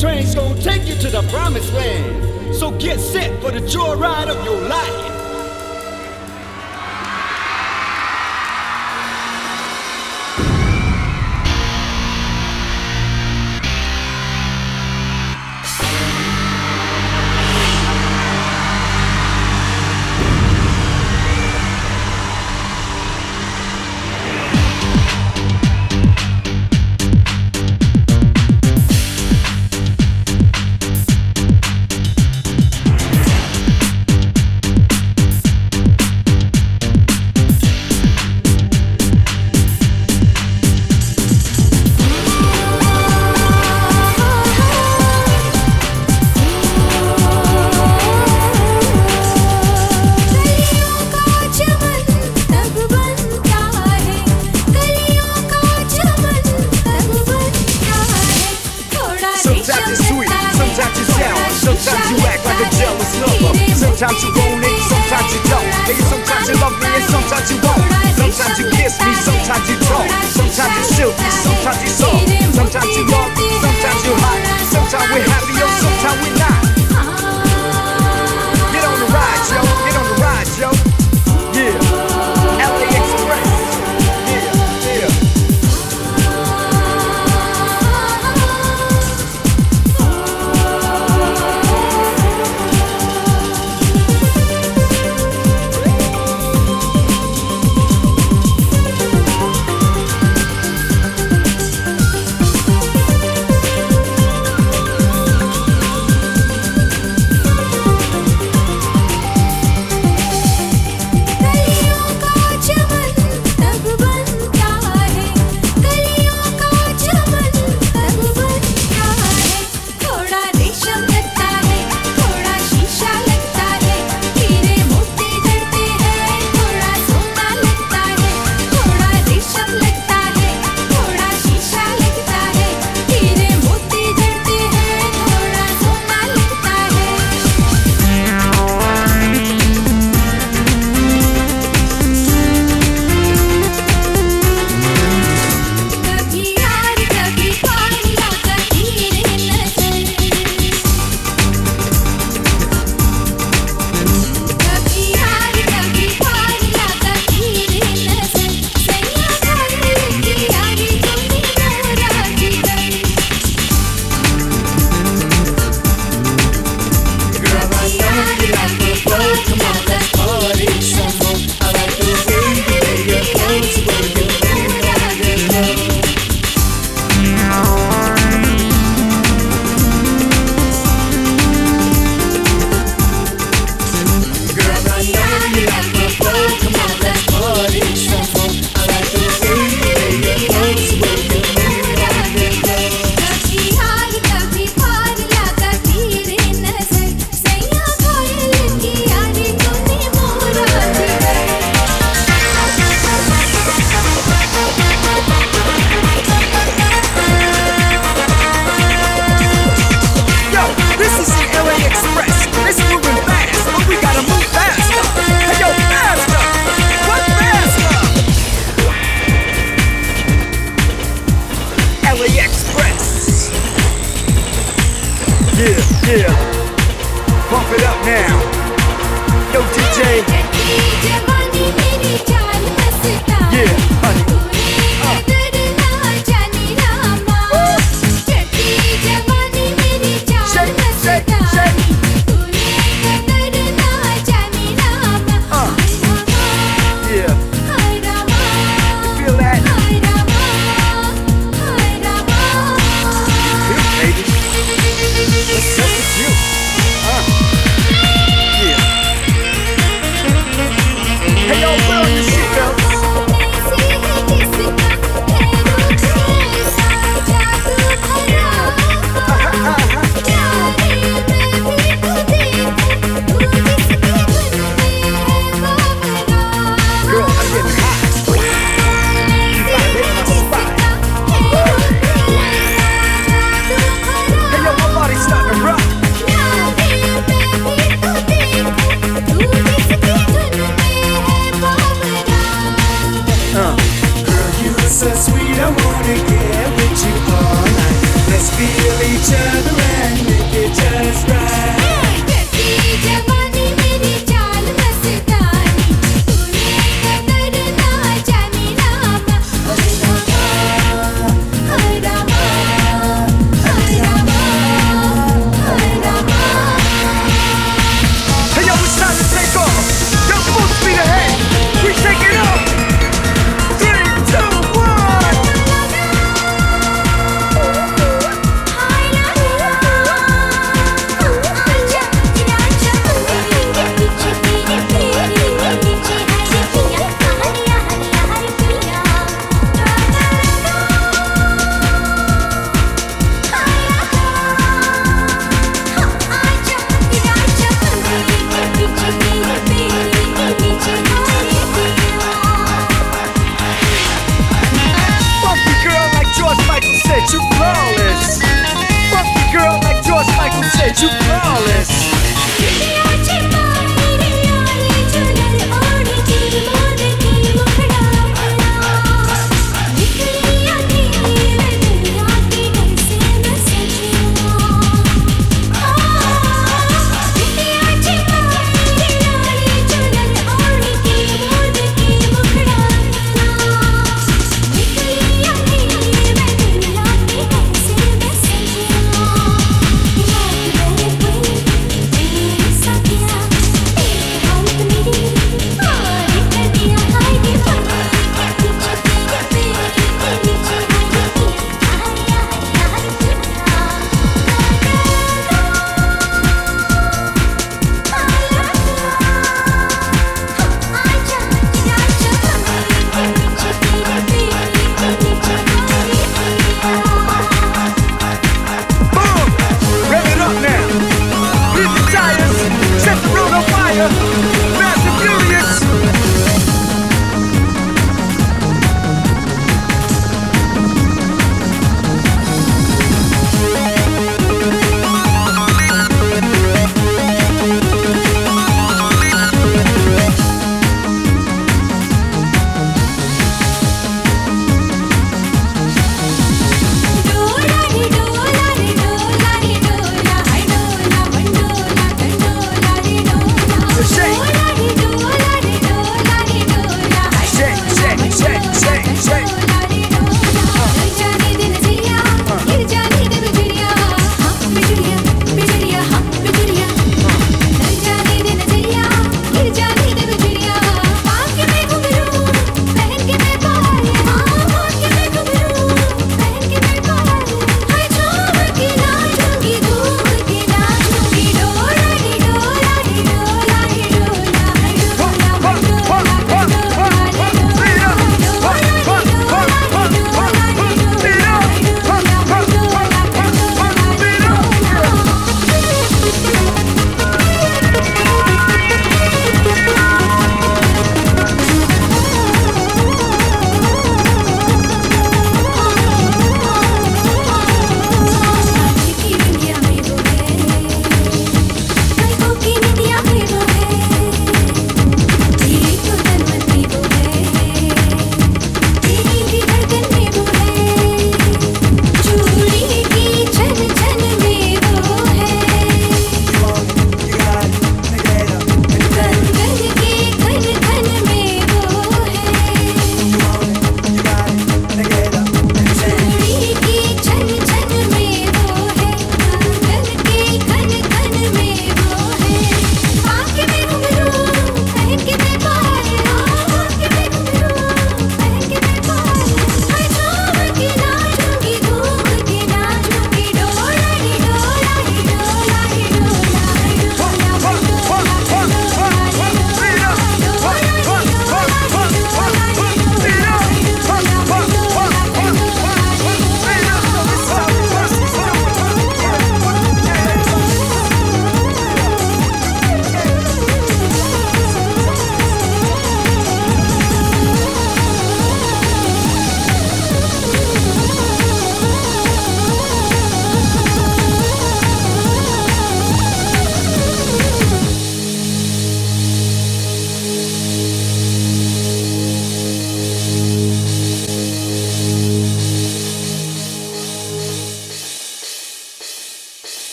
train's gonna take you to the promised land. So get set for the joyride of your life. Sometimes you want it, sometimes you don't. Baby, sometimes you love me and sometimes you won't. Sometimes you kiss me, sometimes you don't. Sometimes you shoot me, sometimes you soft. Sometimes you love me, sometimes you hot. Sometimes we're happy. So sweet, I wanna